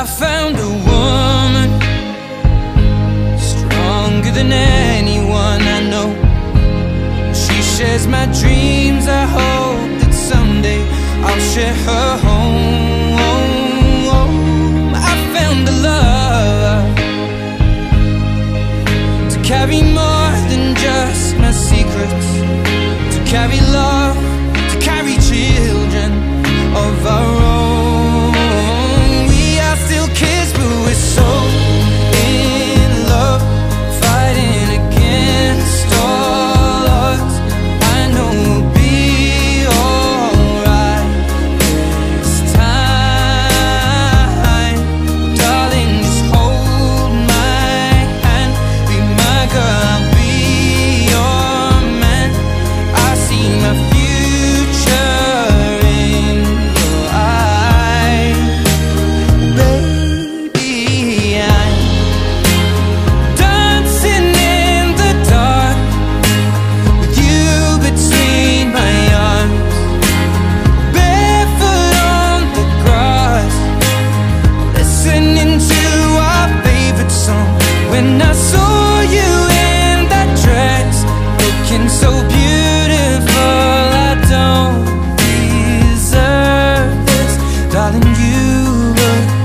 I found a woman stronger than anyone I know. She shares my dreams. I hope that someday I'll share her home. I found a love to carry more than just my secrets, to carry love, You